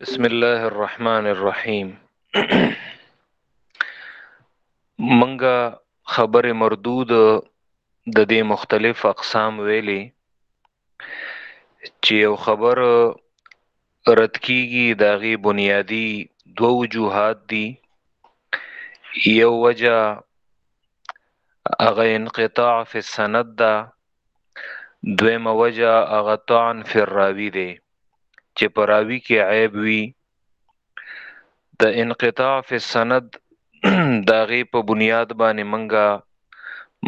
بسم الله الرحمن الرحیم منګه خبر مردود د دې مختلف اقسام ویلي چې یو خبر رد کیږي د هغې بنیادي دوه وجوهات دي یو وجه هغه انقطاع فی السند ده دویمه وجه هغه طعن فی الراوی دی چې په راوي کې عیب وي د انقطاع فی السند د هغې په بنیاد باندې منګه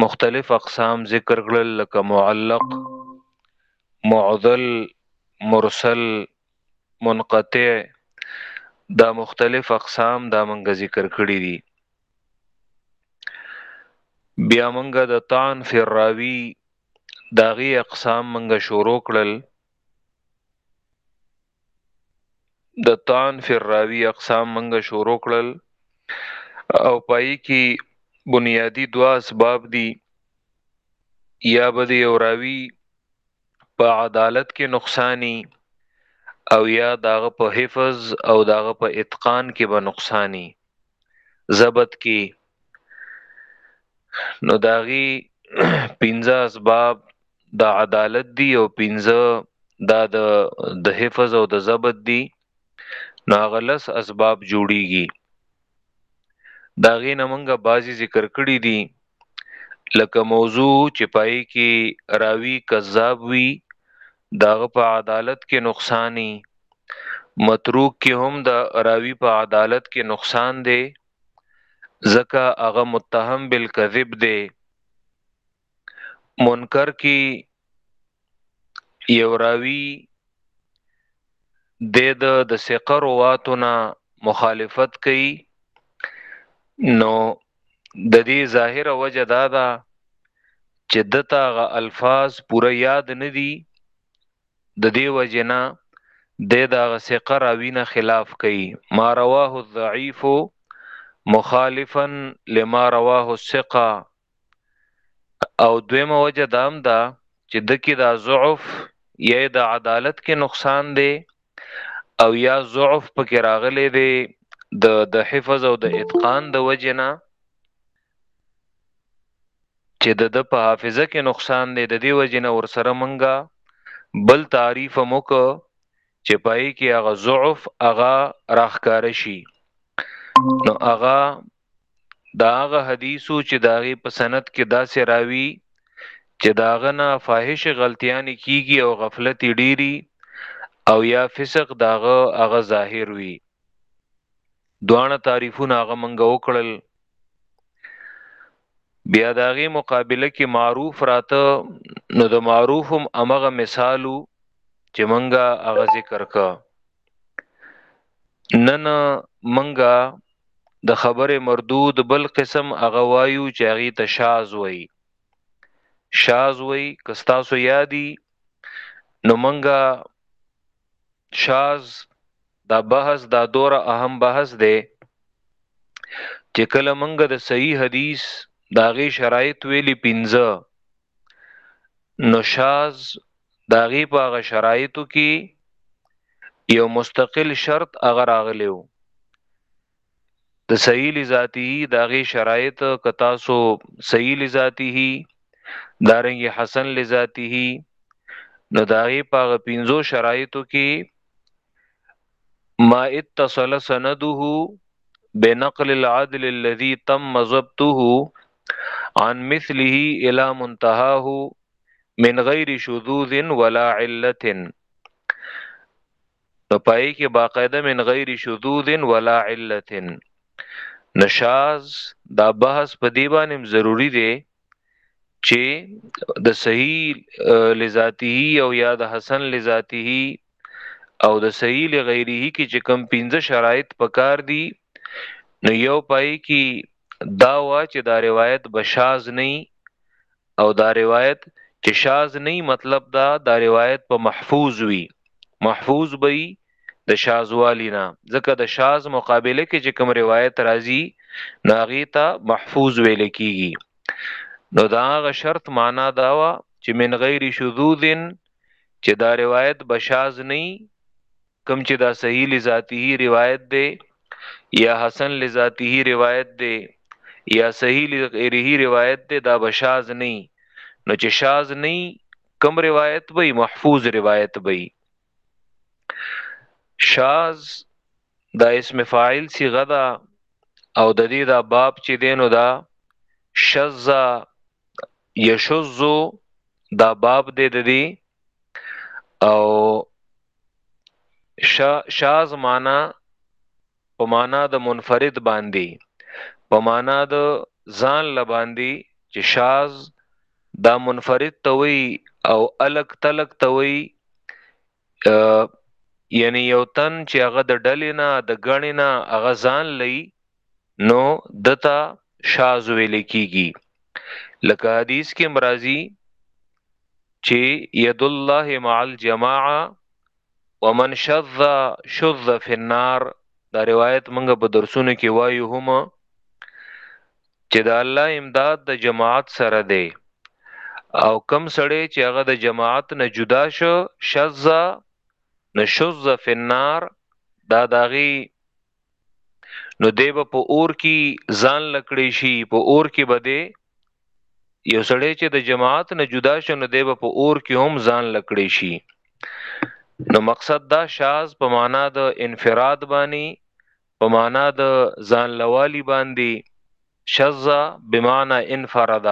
مختلف اقسام ذکر کړل لکه معلق معضل، مرسل، منقطع دا مختلف اقسام دا منګه ذکر کړی دی بیا منګه د طعن فی الراوی داغي اقسام منګه شروع کړل د طعن فی الراوی اقسام منګه شروع کړل او پای کی بنیادی دوا اسباب دی یا بده یو راوی په عدالت کې نقصانی او یا داغه په حفظ او داغه په اتقان کې به نقصانی ضبط کې نو داغي پنځه اسباب د عدالت دی او پنځه دا د د حفظ او د ضبط دی ناغلس اسباب جوړیږي دا غي نمنګه بازي ذکر کړی دي لکه موضوع چې پای کې راوی کذاب وی داغه په عدالت کې نقصانی متروک کې هم د راوی په عدالت کې نقصان دی ځکه هغه متهم بالکذب دی منکر کی یو راوی د د د ثقه رواتونه مخالفت کوي نو د دې ظاهر وجه دا ده چې دته غ الفاظ پوره یاد نه دي د دې وجې نه دی د هغه ثقه راوي نه خلاف کوي، ما رواه الضعيف مخالفا لما رواه الثقه او دویمه وجه دا هم ده چې د کې دا ضعف یا د عدالت کې نقصان دی او یا ضعف پکې راغلی دی د د حفظ او د اتقان د وجې نه چې د د په حافظه کې نقصان دی د دې وجنه ور سره منګه بل تعریف موک چې پای کې هغه ضعف هغه راخکار شي نو هغه دا هغه حدیثو چې داغه په سند کې داسې راوي چې داغه نه فاحش غلطیاں کیږي او غفلت ډيري او یا فسق داغه هغه ظاهر وي دواړه تعریفونه هغه منګه وکړل بیا داغه مقابله کې معروف راته نو د معروفم امغه مثالو چې منګه هغه ذکر کا نن منګه د خبره مردود بل قسم هغه وایو چې هغه ته شاز وای شاز وای کستاسو یادی نو منګه شاز دا بحث دا دوره اهم بحث دی چې کله مونږ د صحیح حدیث داغي شرایط ویلي پنځه نو شاز داغي په هغه شرایطو کې یو مستقل شرط اگر اغلیو د صحیح لذاته داغه شرایط ک تاسو صحیح لذاته دارنګ حسن لذاته نو داغه پاغه پینزو شرایطو کې ما اتصل سنده بنقل العدل الذي تم ضبطه عن مثله الى منتهاه من غیر شذوذ ولا عله نو پای کې باقاعده من غیر شذوذ ولا علت نشاز دا بحث په دی باندې ضروری دی چې د صحیح لذاته او یا د حسن لذاته او د صحیح لغیره کې چې کم 15 شرایط پکار دي نو یو پای کې دا وا چې دا روایت بشاز نه او دا روایت چې شاذ نه مطلب دا دا روایت په محفوظ وي محفوظ به د شاذوالی نه ځکه د شاذ مقابله کې چې کوم روایت راځي ناغي ته محفوظ ویل کیږي نو دا غ شرط معنا دا وا چې من غیر شذوذ چې دا روایت بشاز نه کوم چې دا صحیح لذاته روایت دی یا حسن لذاته روایت دی یا صحیح لغیره روایت دی دا بشاز نه نو چې شاز نه کم روایت به محفوظ روایت به شاز دا اسم فاعل سی غدا او د دې دا باب چې دینو دا شذ یشذ دا باب دې د دې او شا شاز معنا په معنا د منفرد باندې په معنا د ځان لباندې چې شاز دا منفرد توي او الک تلک توي یعنی یو تن چې هغه د ډلې نه د غنې نه هغه ځان لئی نو دتا شاذ ویل کیږي لکه حدیث کې مرضی چې ید الله مع الجماعه ومن شذ شذ فی النار دا روایت منګه په درسونو کې وایو هم چې د الله امداد د جماعت سره دی او کم سړی چې هغه د جماعت نه جدا شو شذ نشذ فی النار دا داغي نو دی به په اور کې ځان لکړی شي په اور کې به دی یو سړی چې د جماعت نه جدا شنو دی به په اور کې هم ځان لکړی شي نو مقصد دا شاز په معنا د انفراد باندې په معنا د ځان لوالي باندې شذ بمعنی انفرد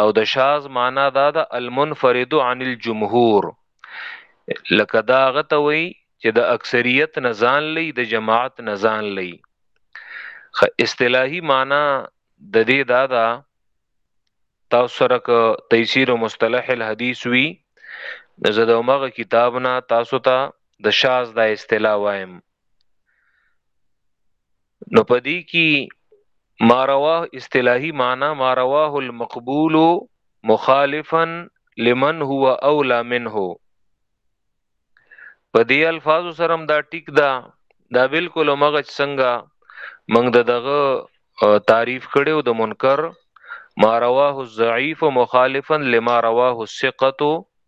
او د شاذ معنا دا د المنفرد عن الجمهور لکه دا غته وی چې د اکثریت نه ځان لې د جماعت نه ځان لې خ اصطلاحي معنا د دې دا دا تاسو سره ک تفسیر مصطلح الحدیث وی زه د مغه کتاب نه تاسو ته تا د شاذ د اصطلاح وایم نو پدی کی ما رواه اصطلاحی معنی ما رواه المقبول مخالفا لمن هو اولا منه په دې الفاظ سره دا ټیک دا دا بالکل مغه څنګه موږ دغه تعریف کړو د منکر ما رواه الضعيف مخالفا لما رواه الثقه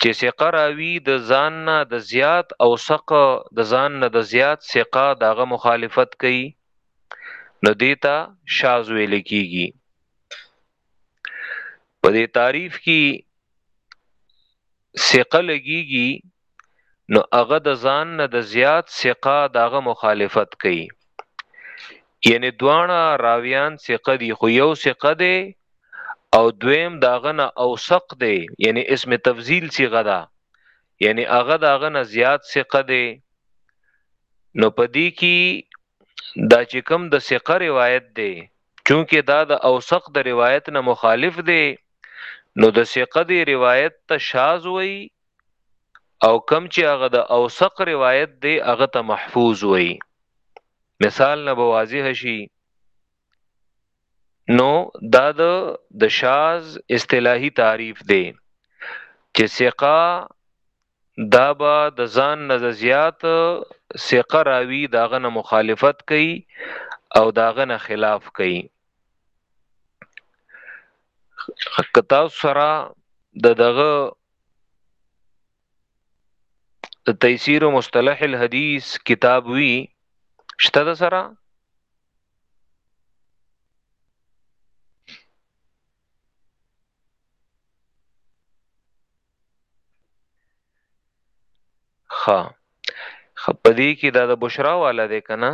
چې ثقه راوی د ځان نه د زیات او ثقه د ځان نه د زیات ثقه دغه مخالفت کوي نو دیتا شاز ویل کیږي په دې تعریف کې ثقه لګیږي نو هغه د ځان نه د زیات ثقه داغه مخالفت کوي یعنی دواړه راویان ثقه دي خو یو ثقه دی او دویم داغه نه اوثق دی یعنی اسم تفضیل صيغه ده یعنی هغه داغه نه زیات ثقه دی نو پدې کې دا چې کوم د ثقه روایت دی چونکه دا د اوثق د روایت نه مخالف دی نو د ثقه دی روایت ته شاذ وای او کم چې هغه د اوثق روایت دی هغه ته محفوظ وای مثال نه بوازی هشي نو دا د د شاز اصطلاحي تعریف دی چې ثقه دا به د ځان نه زیات ثقه راوي داغه نه مخالفت کوي او داغه نه خلاف کوي کتا سره د دغه د تیسیر مصطلح الحدیث کتاب وی شته د سره خا خپدی کې دا د بشرا والا دی کنه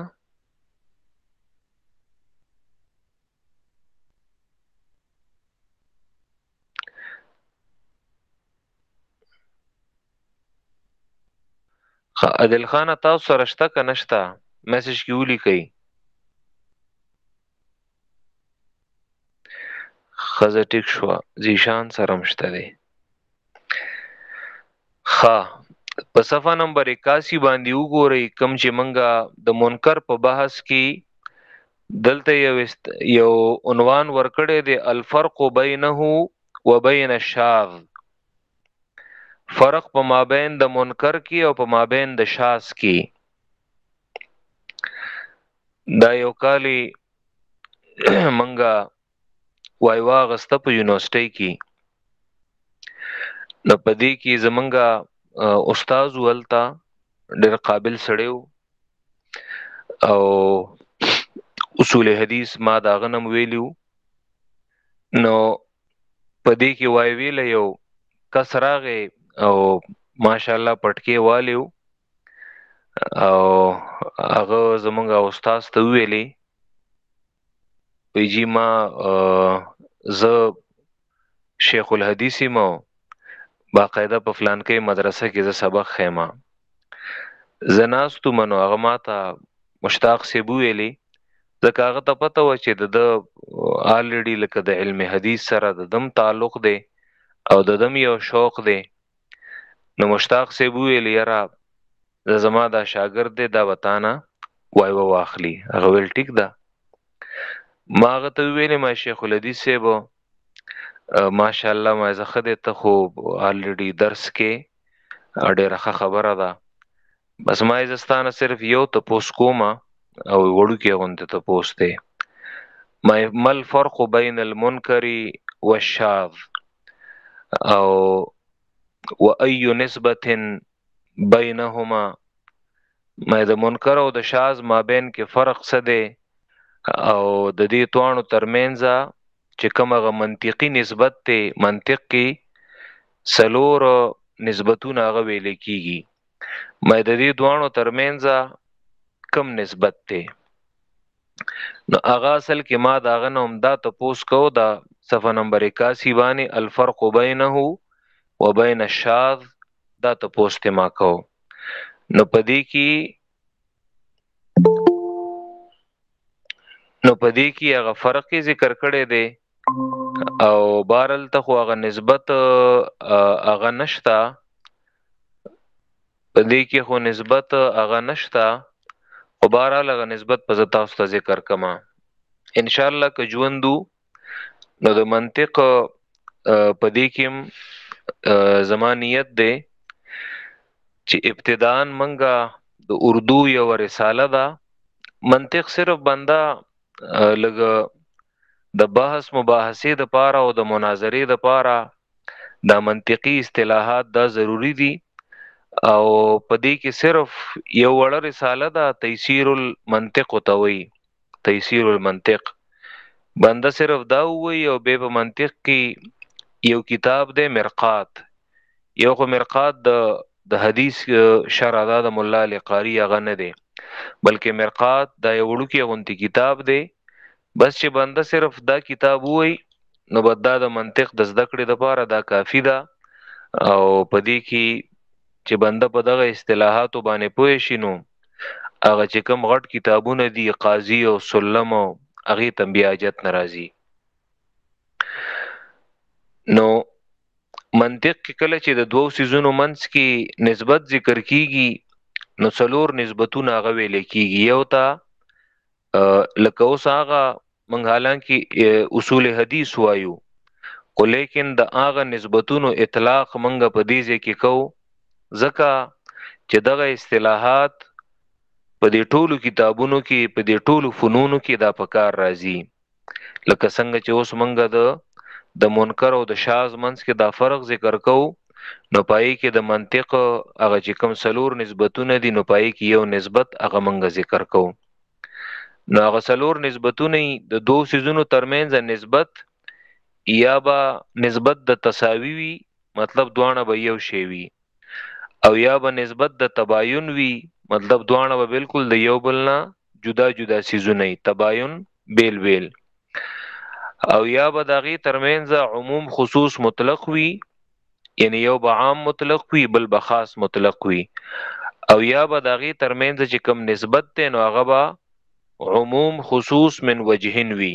عادل خان تاسو سره شته که نشته میسج کې ولیکئ خزه ټیک شو زیشان سره مشته دی ښه په صفحه نمبر 81 باندې وګورئ کوم چې منګه د منکر په بحث کې دلته یو است... یو عنوان ورکړی دی الفرق بینه و بین الشاذ فرق په مابین د منکر کې او په مابین د شاذ کې دا یو کالی منګه وای واغسته په یونیورسيټي کې نو په دې کې زمونږه استاد ولتا ډېر قابل سړیو او اصول حدیث ما دا غنم ویلیو نو په دې کې وای ویل یو کس راغې او ماشاءالله پټکی والیو او هغه زمونږه استاد ته ویلې وی جی ما زه شیخ الحدیث ما باقاعده په فلان کې مدرسه کې زه سبق خېما زناستو منو هغه ماته مشتاق سی بو ویلی ځکه هغه ته پته و چې د الریډي لکه د علم حدیث سره د دم تعلق دی او د دم یو شوق دی نو مشتاق صاحب ویل یرا د زما دا شاګرد دی دا وتانه وای و واخلی هغه ویل ټیک ده ما هغه ته ویلې ما شیخ الحدیث صاحب ماشاءالله ما زه خدای ته خو الریډي درس کې ډېره ښه خبره ده بس ما زستانه صرف یو ته پوس کومه او وړو کې غونته ته پوسته ما مل فرق بین المنکر والشاذ او و اي نسبت بينهما مې د منکر او د شاذ مابین کې فرق څه دی او د دې توانو ترمنځ چې کومه منطقي نسبت ته منطق کې سلور نسبتونه هغه ویل کیږي مې د دې دوانو ترمنځ کم نسبت ته نو اغا اصل کې ما دا غنه هم دا ته پوس کو دا صفه نمبر 81 باندې الفرق بینه و بین الشاذ دا ته پوس ته ما کو نو پدې کې نو پدې کې هغه فرق ذکر کړي دي او بارل ته خو هغه نسبت هغه نشتا په دې کې خو نسبت هغه نشته خو بهرحال هغه نسبت په زه تاسو ته ذکر کما ان شاء الله که ژوندو نو د منطق په دې کې زمانیت دی چې ابتداءن منګه د اردو یو رساله ده منطق صرف بنده لګ د بحث مباحثې د پاره او د مناظرې د پاره دا منطقي اصطلاحات دا ضروری دي او په دې کې صرف یو وړه رساله ده تیسیر المنطق توي تیسیر المنطق بنده صرف دا وی او به په منطق کې یو کتاب د مرقات یو خو مرقات د د حدیث شرع دا د مولا علی قاری هغه نه دی بلکې مرقات دا یو وړوکی غونتی کتاب دی بس چې بنده صرف دا کتاب وای نو بد دا د منطق د زده کړې د پاره دا کافی ده او پدې کې چې بنده په دغه اصطلاحاتو باندې پوه شي نو هغه چې کم غټ کتابونه دي قاضي او سلم او هغه تم بیا جت ناراضي نو منطق کې کله چې د دوو سيزونو منځ کې نسبت ذکر کیږي نو څلور نسبتونه هغه ویل کیږي یو تا لکه اوس هغه منګ حالانکه اصول حدیث وایو خو لیکن د هغه نسبتونو اطلاق منګ په دې ځای کې کو ځکه چې دغه اصطلاحات په دې ټولو کتابونو کې په دې ټولو فنونو کې دا پکار راځي لکه څنګه چې اوس مونږه د د منکر او د شاز منځ کې دا فرق ذکر کوو نو پای کې د منطق هغه چې کوم سلور نسبتونه دي نو پای کې یو نسبت هغه مونږه ذکر کوو نو هغه سلور نسبتونه د دوو سيزونو ترمنځ نسبت یا با نسبت د تساوی وی مطلب دوانه به یو شی وی او یا به نسبت د تباین وی مطلب دواړه به بالکل د یو بل نه جدا جدا سیزونه تباین بیل بیل او یا به دغه ترمنځ عموم خصوص مطلق وی یعنی یو به عام مطلق وی بل به خاص مطلق وی او یا به دغه ترمنځ چې کم نسبت ته نو هغه به عموم خصوص من وجهن وی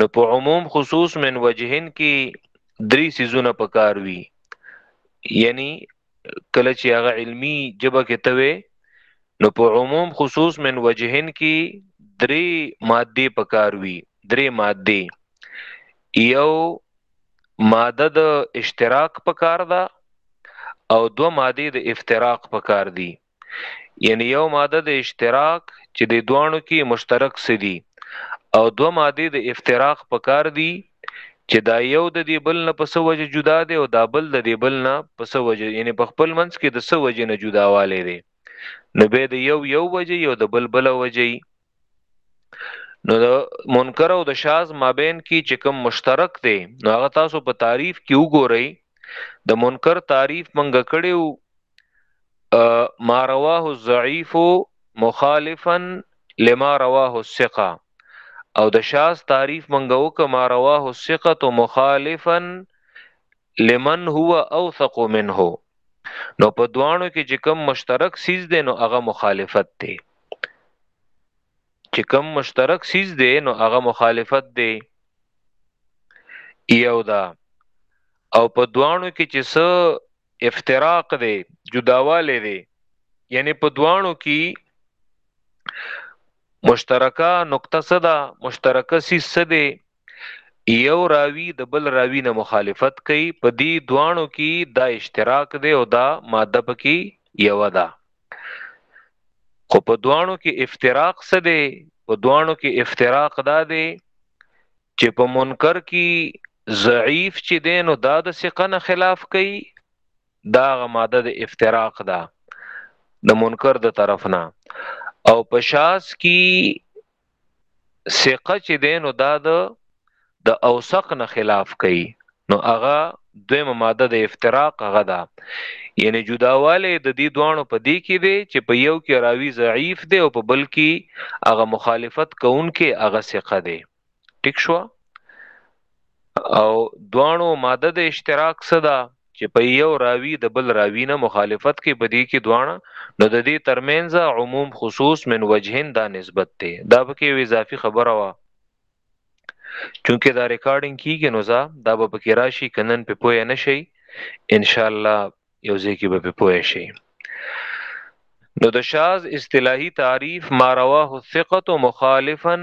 نو په عموم خصوص من وجهن کې درې سيزونه پکار وي یعنی کله چې هغه علمی جبه کې توي نو په عموم خصوص من وجهن کې درې ماده پکار وي درې ماده یو ماده د اشتراک پکار ده او دو ماده د افتراق پکار دي یعنی یو ماده د اشتراک چې د دوانو کې مشترک سدي او دو ماده د افتراق په کار دي چې دا یو د دې بل نه پس وجه جدا دی او دا بل د دې بل نه پس وجه یعنی په خپل منځ کې د سو وجه نه جداواله دی نو به د یو یو وجه یو د بل بل وجه نو د منکر او د شاز مابین کې چې کوم مشترک دی نو هغه تاسو په تعریف کې وګورئ د منکر تعریف منګه کړیو ما رواه الضعيف مخالفا لما رواه الثقه او د شاز تعریف منګه وک ما رواه الثقه مخالفا لمن هو اوثق منه نو په دوانو کې چې کم مشترک سیز دی نو هغه مخالفت دی چې کم مشترک سیز دی نو هغه مخالفت دی یو دا او په دوانو کې چې څه افتراق دی جداواله دی یعنی په دوانو کې مشترکه نقطه صدا مشترکه سی صدې یو راوی د بل راوی نه مخالفت کوي په دې دوانو کې دا اشتراک دی او دا ماده پکې یو ده خو په دوانو کې افتراق څه دی په دوانو کې افتراق دا دی چې په منکر کې ضعیف چې دین او دا د ثقه نه خلاف کوي دا غ ماده د افتراق ده د منکر د طرف نه او پشاس کی ثقه چې دین او دا د اوثق نه خلاف کوي نو هغه دویمه ماده د افتراق هغه ده یعنی جداواله د دې دوانو په دې کې دی چې په یو کې راوی ضعیف دی او په بل کې هغه مخالفت کوونکې هغه ثقه دی ټیک شو او دوانو ماده د اشتراک څه ده چې په یو راوی د بل راوی نه مخالفت کې په دې کې دوانه نو د دې ترمنځ عموم خصوص من وجهن دا نسبت ته دا به کې وی اضافي خبره وا چونکه دا ریکارډینګ کیږي نو دا به پکې راشي کنن په پوهه نشي ان شاء الله یو ځای کې به پوه شي نو د شاز اصطلاحي تعریف ما رواه الثقه مخالفا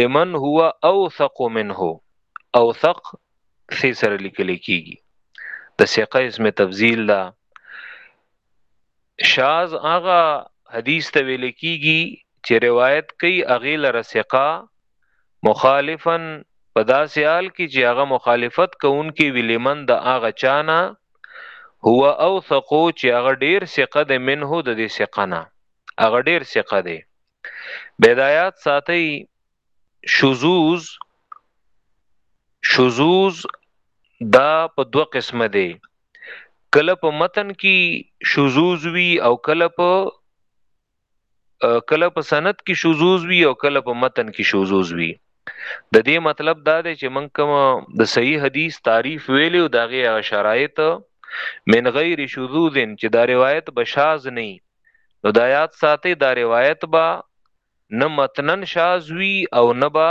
لمن هو اوثق منه اوثق سی سره لیکل کیږي د ثقه اسم تفضیل دا شاز هغه حدیث ته ویل کیږي چې روایت کوي اغه لره ثقه مخالفا په داسې حال کې چې هغه مخالفت کوونکې وی لمن د هغه چانه هو او ثقو چې هغه ډیر ثقه د منه د دې ثقنه هغه ډیر ثقه دی بدايات ساتي شذوز شذوز دا په دوه قسمه دی کله په متن کې شذوز وی او کله په کله په سند کې شذوذ وي او کله په متن کې شذوذ وي د دې مطلب دا دی چې من کوم د صحیح حدیث تعریف ویلې او دغه شرایط من غیر شذوذ چې دا روایت بشاز نه نو د آیات ساتي دا روایت با نه متنن شاز وی او نه با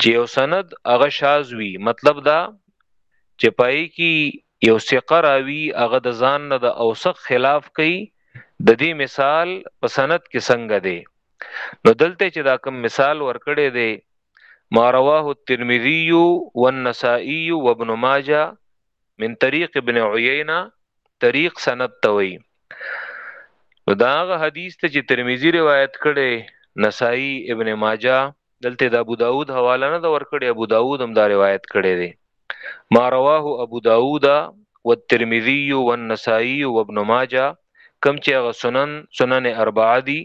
چې یو سند هغه شاذ وي مطلب دا چې پای کې یو ثقه راوي هغه د ځان نه د اوسق خلاف کوي د دې مثال په سند کې څنګه دی نو دلته چې دا کوم مثال ورکړی دی ما رواه الترمذي والنسائي وابن ماجه من طریق ابن عیینه طریق سند ته وی نو دا هغه حدیث ته چې ترمذی روایت کړي نسائی ابن ماجه دلته د ابو داود حواله نه دا ور کړي ابو داود هم دا روایت کړي دي ما رواه ابو داود والترمذی والنسائی وابن ماجه کم چې هغه سنن سنن اربعه دي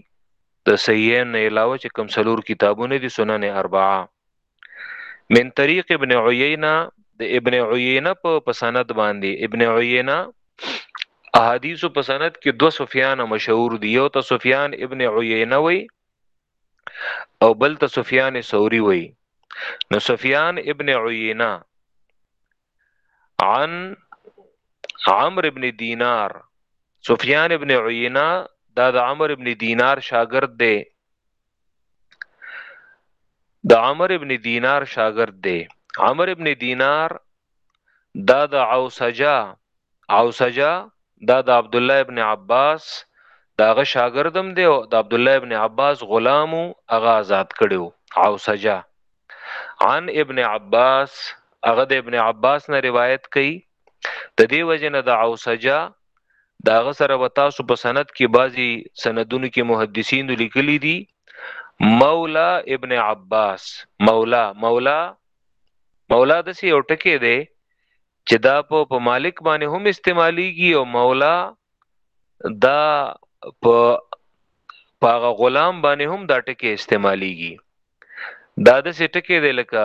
د صحیحین نه علاوه چې کم سلور کتابونه دي سنن اربعه من طریق ابن عیینه د ابن عیینه په پسند باندې ابن عیینه احادیث په سند کې دو سفیان مشهور دي یو ته سفیان ابن عیینه وی او بل ته سفیان ثوری وی نو سفیان ابن عیینه عن عمرو ابن دینار سفیان ابن عینه دا د عمر ابن دینار شاګرد دی د عمر ابن دینار شاګرد دی عمر ابن دینار دا د عوسجا عوسجه دا د عبدالله ابن عباس د هغه شاګرد هم دی او د عبدالله ابن عباس غلام او هغه آزاد کړو عوسجه عن ابن عباس هغه د ابن عباس نه روایت کوي د دې وجنه د عوسجه دا غسر و تاسو په سند کې بعضی سندونو کې محدثین لیکلي دي مولا ابن عباس مولا مولا مولا د سی یو ټکی دی چې دا په په مالک باندې هم استعماليږي او مولا دا په پاغه غلام باندې هم دا ټکی استعماليږي دا د سټکه دی لکه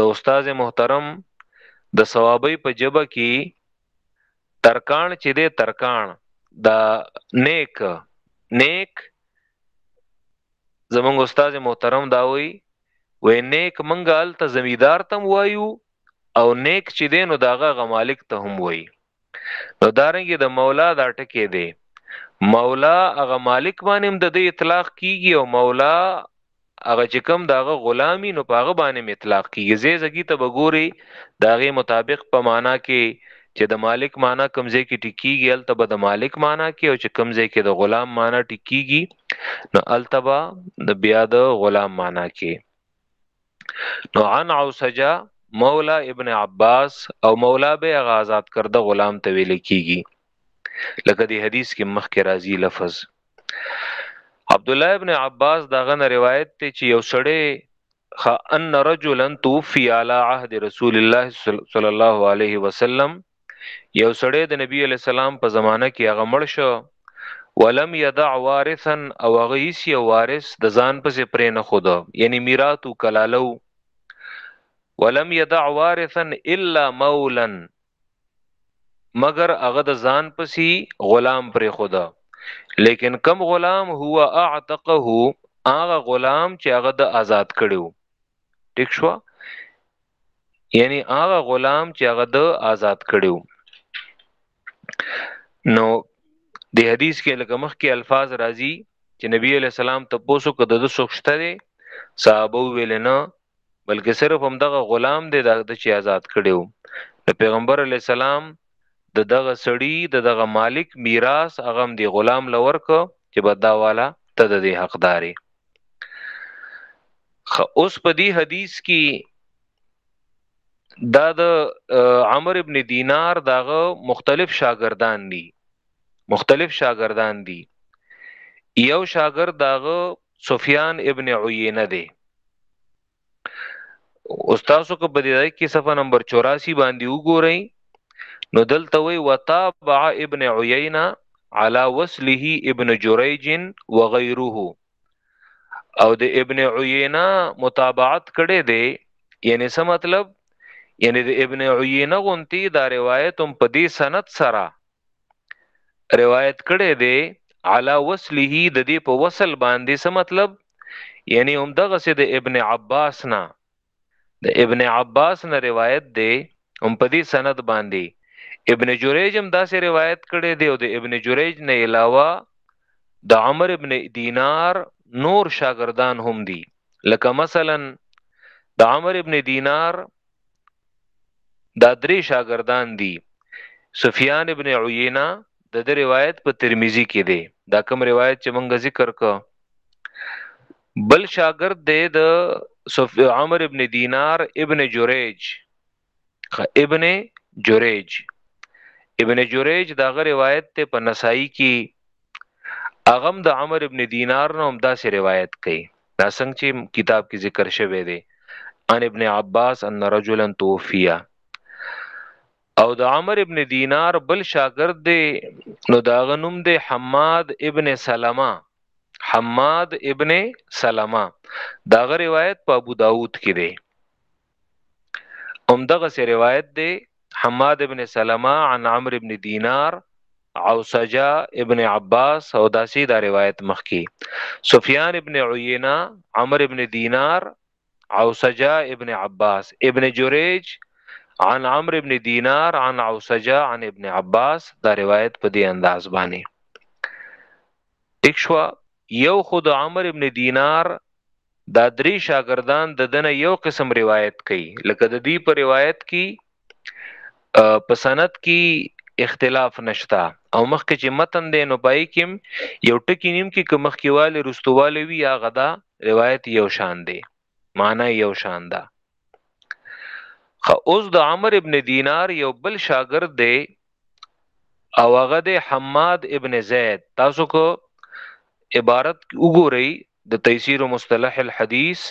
د استاد محترم د ثوابي په جبه کې ترکان چې دی ترکان دا نیک نیک زمونږ استاد محترم دا وی وې نیک منګال ته زمیدار تم وایو او نیک چې دی نو داغه غ مالک ته هم وای نو دارنګي د مولا دا ټکی دی مولا هغه مالک باندې د دې اطلاق کیږي او مولا هغه چې کوم داغه غلامی نو پاغه باندې اطلاق کیږي زې زګی ته بګوري داغه مطابق په معنا کې چې د مالک معنا کمزې کې ټکیږي التبه د مالک معنا کې او چې کمزې کې د غلام معنا ټکیږي نو التبه د بیا د غلام معنا کې نو عن عوسجه مولا ابن عباس او مولا به غازات کرده غلام ته ویل کیږي لکه دی حدیث کې مخ کې راځي لفظ عبد الله ابن عباس داغه نه روایت ته چې یو سړی خ ان رجلا توفي على عهد رسول الله صلی الله علیه وسلم یو سړی د نبی علی السلام په زمانه کې هغه مړ شو ولم یدع وارثا او هغه هیڅ یو وارث د ځان پسې پرې نه خود یعنی میراث او کلالو ولم یدع وارثا الا مولا مگر هغه د ځان پسې غلام پرې خود لیکن کم غلام هو اعتقه هغه غلام چې هغه د آزاد کړو ټیک شو یعنی هغه غلام چې هغه د آزاد کړیو نو د حدیث کې لکه مخ کې الفاظ راځي چې نبی علی السلام ته پوسو کده د سوخشته دي صحابه ویل نه بلکې صرف هم دغه غلام دی د چې آزاد کړیو د پیغمبر علی السلام د دغه سړی د دغه مالک میراث اغم دی غلام لور کو چې بداواله ته د حقداري خ اوس په دې حدیث کې دا د عمر ابن دینار داغه مختلف شاګردان دي مختلف شاګردان دي یو شاګرد داغه سفیان ابن عینه دی استادو کو په دې کې صفه نمبر 84 باندې وګورئ نو دلته وی وتابع ابن عیینه علی وصله ابن جریج وغیره او د ابن عیینه متابعت کړي دی یعنی څه مطلب یعنی د ابن عیینه غونتی دا روایت هم په دې سند سره روایت کړي دي علا وصله د دې په وصل باندې څه مطلب یعنی هم دغه سه د ابن عباس نه د ابن عباس نه روایت دی هم په دې سند باندې ابن جریج هم داسې روایت کړي دی او د ابن جریج نه علاوه د عمر ابن دینار نور شاګردان هم دي لکه مثلا د عمر ابن دینار دا درې شاګردان دي سفیان ابن عیینه د دې روایت په ترمذی کې دی دا کوم روایت چې مونږ ذکر ک بل شاګرد دی د عمر ابن دینار ابن جوریج ابن جوریج ابن جوریج دا غ روایت ته په نسائی کې اغم د عمر ابن دینار نه هم داسې روایت کوي دا څنګه چې کتاب کې ذکر شوی دی ان ابن عباس ان رجلا توفیا او د عمر ابن دینار بل شاګرد دی نو دا غنوم دی حماد ابن سلمہ حماد ابن سلمہ دا غ روایت په ابو داود کې دی هم دغه سي روایت دی حماد ابن سلمہ عن عمرو ابن دینار عوسجا ابن عباس او داسی دا روایت مخکی سفیان ابن عینا عمر ابن دینار عوسجا ابن عباس ابن جریج عن عمر ابن دینار عن عوسجا عن ابن عباس دا روایت په دی انداز بانی اکشوا یو خو د عمرو بن دینار دا درې شاګردان د دنه یو قسم روایت کوي لکه د دې په روایت کې په سند کې اختلاف نشتا او مخکې چې متن دی نو پای کې یو ټکی نیم کې مخکې والي رستواله وی هغه دا روایت یو شان دی معنی یو شان ده خو اوس د عمر ابن دینار یو بل شاګرد دی او هغه د حماد ابن زید تاسو کو عبارت وګورئ د تفسیر مصطلح الحدیث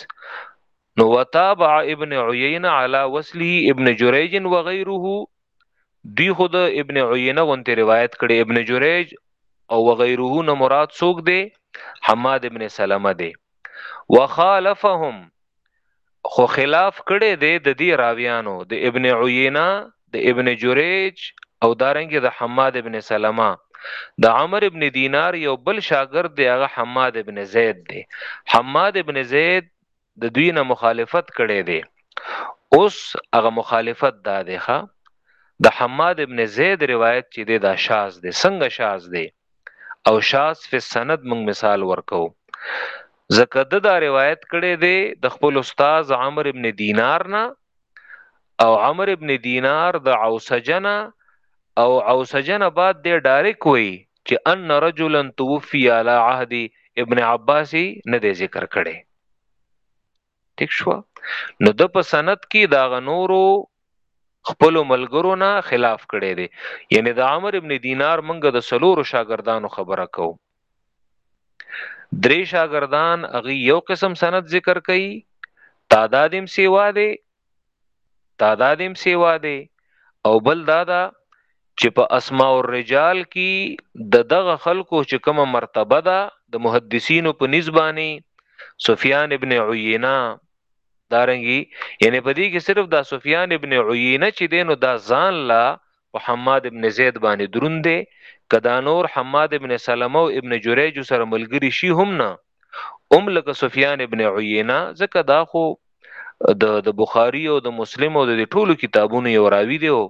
نو وتابع ابن عیینه علی وصله ابن جریج وغیره دوی خود ابن عینه غونته روایت کړي ابن جریج او وغيره نه مراد څوک دی حماد ابن سلمہ دی وخالفهم خو خلاف کړي دی د دې راویانو د ابن عینه د ابن جریج او دارنګ د حماد ابن سلمہ د عمر ابن دینار یو بل شاګرد دی هغه حماد ابن زید دی حماد ابن زید د دوی نه مخالفت کړي دي اوس هغه مخالفت دا دی ښا د حماد ابن زید روایت چې دی دا شاز دی څنګه شاز دی او شاز فی سند موږ مثال ورکو زکه د دا روایت کړي دی د خپل استاد عمرو ابن دینار نه او عمرو ابن دینار د عوسجنه او عوسجنه بعد دی ډایرک وای چې ان رجلا توفی علی عهد ابن عباس نه دی ذکر کړي ټیک شو نو د په سند کې دا غنورو خپل ملګرو نه خلاف کړي دي یعنی د عمر ابن دینار منګ د سلورو شاګردانو خبره کو درې شاګردان اغي یو قسم سند ذکر کړي تعدادم سیوا دي تعداد هم سیوا دی او بل دا دا چې په اسماء الرجال کې د دغه خلکو چې کومه مرتبه ده د محدثینو په نسبانه سفیان ابن عیینه دارنګي یعنی په دې کې صرف دا سفیان ابن عیینه چې دینو دا ځان لا په حماد ابن زید باندې دروند دی کدا نور حماد ابن سلمہ او ابن جریج سره ملګری شي هم نه ام لکه سفیان ابن عیینه ځکه دا خو د د بخاری او د مسلم او د ټولو کتابونو یو راوی دی او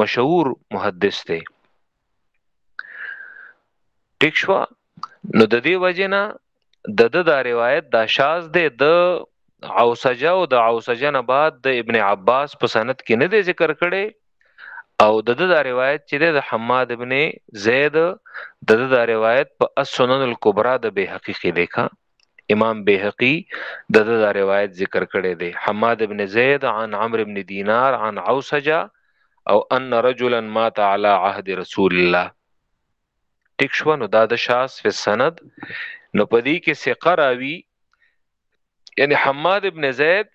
مشهور محدث دی ټیک شو نو د دې وجنه د د دا روایت دا شاز دی د عوسجه او د عوسجه نه بعد د ابن عباس په سند کې نه دی ذکر کړي او د د روایت چې د حماد ابن زید د د روایت په السنن الکبرى د بهقي کې دی کا امام بهقي د د روایت ذکر کړی دی حماد ابن زید عن عمرو ابن دینار عن عوسجه او ان رجلا مات على عهد رسول الله ټیک شو نو دا د شاس په سند نو پدی کې ثقه راوی یعنی حماد ابن زید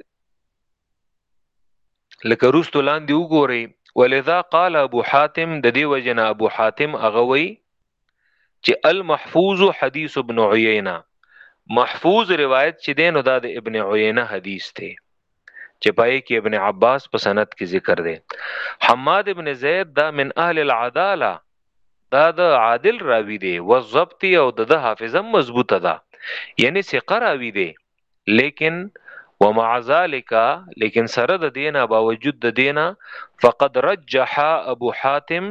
لکه روستو لاندې وګورئ ولذا قال ابو حاتم د دې وجنه ابو حاتم اغوي چې المحفوظ حدیث ابن عینه محفوظ روایت چې دین دا د ابن عینه حدیث ته چې پای کې ابن عباس په سند کې ذکر دی حماد ابن زید دا من اهل العداله دا د عادل راوی دی و ضبط او د حافظه مضبوطه ده یعنی ثقه راوی دی لیکن ومع ذلك لیکن سره د دینه باوجود د دینه فقد رجح ابو حاتم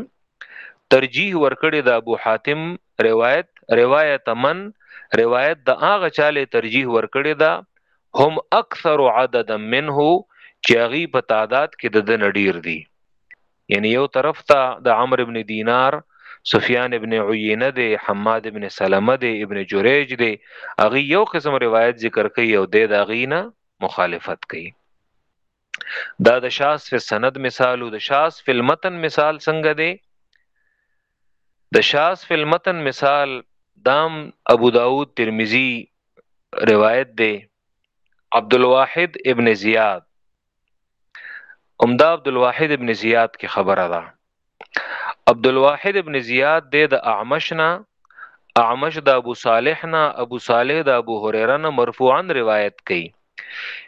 ترجیح ورکړی د ابو حاتم روایت روایت من روایت د هغه چاله ترجیح ورکړی دا هم اکثر عددا منه چې هغه په تعداد کې د دن ډیر دي یعنی یو طرف ته د عمرو ابن دینار سفیان ابن عینه دی حماد ابن سلمه دی ابن جریج دی اغي یو قسم روایت ذکر کوي او د داغینا مخالفت کوي دا د شاس فی سند مثال او د شاس فی المتن مثال څنګه دی د شاس فی المتن مثال دام ابو داود ترمذی روایت دی عبد الواحد ابن زیاد همدا عبدالواحد ابن زیاد کې خبره ده عبدالواحد ابن زیاد د د اعمش نه اعمش د ابو صالح نه ابو صالح د ابو هريره نه مرفوعا روایت کړي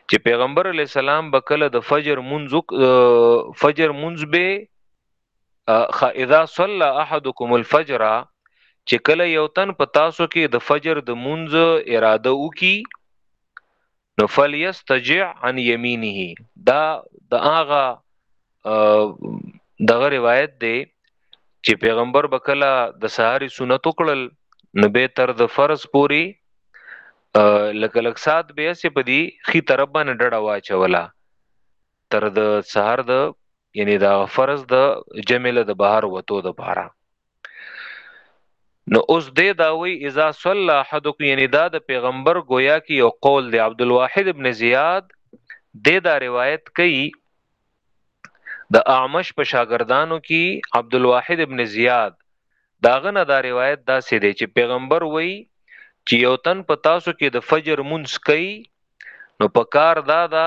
چې پیغمبر علی السلام بکله د فجر منځ فجر منځ به اذا صلى احدكم الفجر چې کله یو تن په تاسو کې د فجر د منځ اراده وکي نو فلیستجع عن یمینه دا د هغه دغه روایت دی چې پیغمبر بکلا د سهاري سنت وکړل نو به تر د فرض پوری لکه لک سات به سي پدی خي طرف باندې ډډه واچولا تر د سهار د یعنی دا فرض د جمله د بهر وته د بارا نو اوس دې داوي اذا صلى احدكم یعنی دا د پیغمبر گویا کې یو قول دی عبد الواحد ابن زیاد دې دا روایت کوي د اعمش په شاګردانو کې عبد الواحد ابن زیاد داغه نه دا روایت دا سې دی چې پیغمبر وای چې یو تن په تاسو کې د فجر مونږ کوي نو په کار دا دا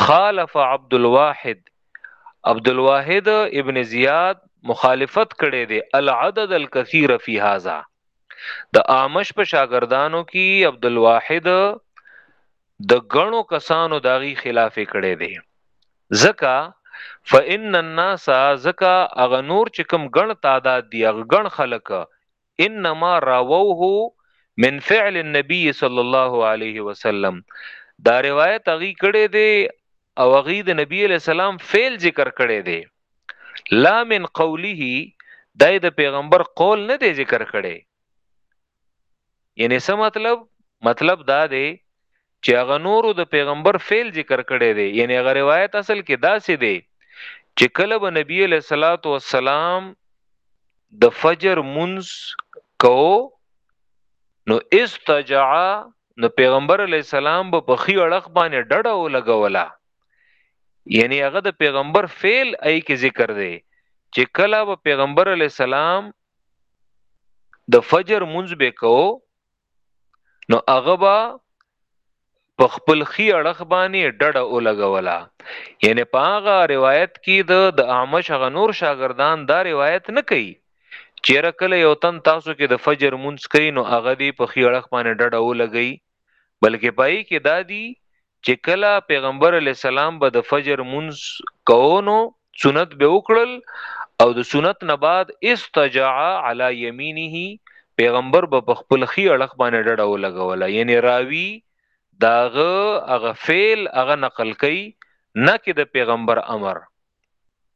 خالف عبد الواحد عبد الواحد ابن زیاد مخالفت کړي دي العدد الكثير في هذا د آمش په شاګردانو کې عبد الواحد د غنو کسانو داغي خلاف کړي دي زکا فإن الناس زکا اغه نور چې کم غن تعداد دی اغه غن خلک انما راووه من فعل النبي صلی الله علیه وسلم دا روایت هغه کړي دي او هغه د نبی علی السلام فعل ذکر کړي دي لا من قوله دای د پیغمبر قول نه دی ذکر کړي یعنی څه مطلب مطلب دا دی چې هغه نورو د پیغمبر فعل ذکر کړی دی یعنی هغه روایت اصل کې داسې دی چې کله به نبی علیہ الصلات والسلام د فجر منز کو نو استجع نو پیغمبر علی السلام به په خي اړخ باندې ډډه ولګولا یعنی هغه د پیغمبر فعل ای کې ذکر دی چې کله به پیغمبر علی السلام د فجر منځ به کو نو هغه با په خپل خي اړخ باندې ډډه ولګولا یعنی په هغه روایت کې د د اعمش غ نور شاګردان دا روایت نه کوي چیرې کله یو تن تاسو کې د فجر مونږ کوي نو هغه دی په خي اړخ باندې ډډه ولګي بلکې پای کې دادی چې کله پیغمبر علی السلام به د فجر منز کوونو سنت به وکړل او د سنت نه بعد استجاع علی یمینه پیغمبر به په خپل خي اړخ باندې ډډه ولګوله یعنی راوی داغه هغه فعل هغه نقل کوي نه کې د پیغمبر امر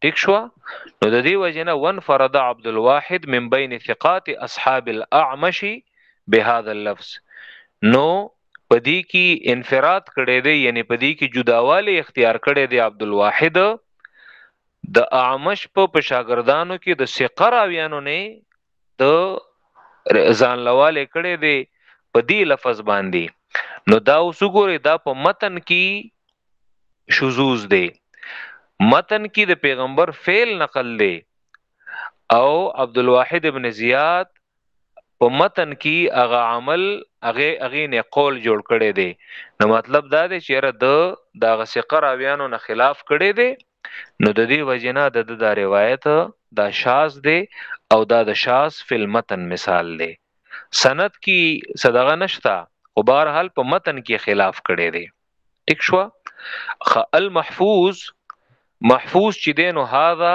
ټیک شو نو د دې وجنه ون فرد عبد الواحد من بین ثقات اصحاب الاعمش بهذا اللفظ نو پدې کې انفراد کړي دی یعنی پدې کې جداواله اختیار کړي دی عبد الواحد د اعمش په پشاګردانو کې د ثقه راویانو نه د ځان لواله کړي دي په دې لفظ باندې نو دا اوس ګوري دا په متن کې شذوز دی متن کې د پیغمبر فعل نقل دی او عبد الواحد ابن زیاد په متن کې هغه عمل هغه هغه نه قول جوړ کړي دي نو مطلب دا دی چې را د دغه سقراویانو نه خلاف کړي دي نو د دې وجنا د د روایت دا شاز دی او دا د شاز فل متن مثال دی سند کی صدغه نشتا او بهر حال په متن کې خلاف کړي دی ټیک شو خ المحفوظ محفوظ چې دینو هاذا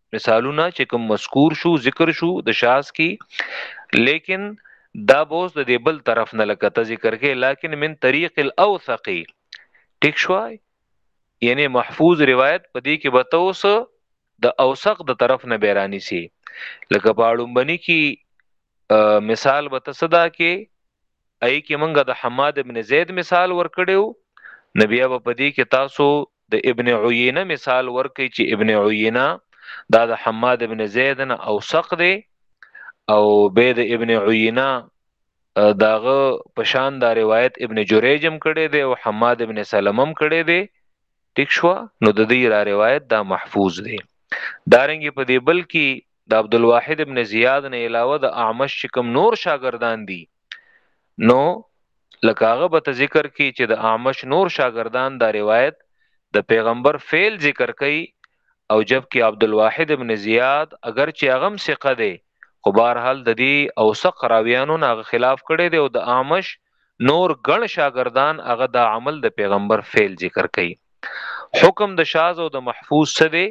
مثالونه چې کوم مذکور شو ذکر شو د شاز کی لیکن دا بوز د دې بل طرف نه لکه ته ذکر کې لیکن من طریق الاوثق ټیک شوای یعنی محفوظ روایت په دې کې بتوس د اوثق د طرف نه بیرانی سي لکه په اړومبني کې مثال به تصدا کې ای کې مونږه د حماد ابن زید مثال ورکړیو نبی ابا پدی کې تاسو د ابن عینه مثال ورکړي چې ابن عینه دا د حماد ابن زید نه اوثق دی او به د ابن عینه داغه پشان دا روایت ابن جریجم کړي دی او حماد ابن سلمم کړي دی ټیک شو نو د دې را روایت دا محفوظ دی دارنګ په دې بل کې د عبدالواحد ابن زیاد نه علاوه د اعمش چې کوم نور شاګردان دي نو لکه هغه به ذکر کی چې د اعمش نور شاګردان دا روایت د پیغمبر فعل ذکر کوي او جبکه عبدالواحد ابن زیاد اگر چې هغه هم ثقه دی خو بهرحال د دې او ثق راویانو نه خلاف کړي دی او د اعمش نور ګڼ شاګردان هغه د عمل د پیغمبر فعل ذکر کړي حکم د شاز او د محفوظ څه دی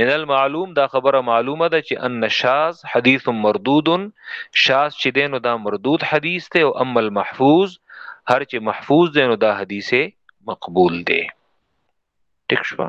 من المعلوم دا خبره معلومه ده چې ان شاز حدیث مردود شاز چې دینو دا مردود حدیث ته او اما المحفوظ هر چې محفوظ دینو دا حدیثه مقبول دی ټیک شوه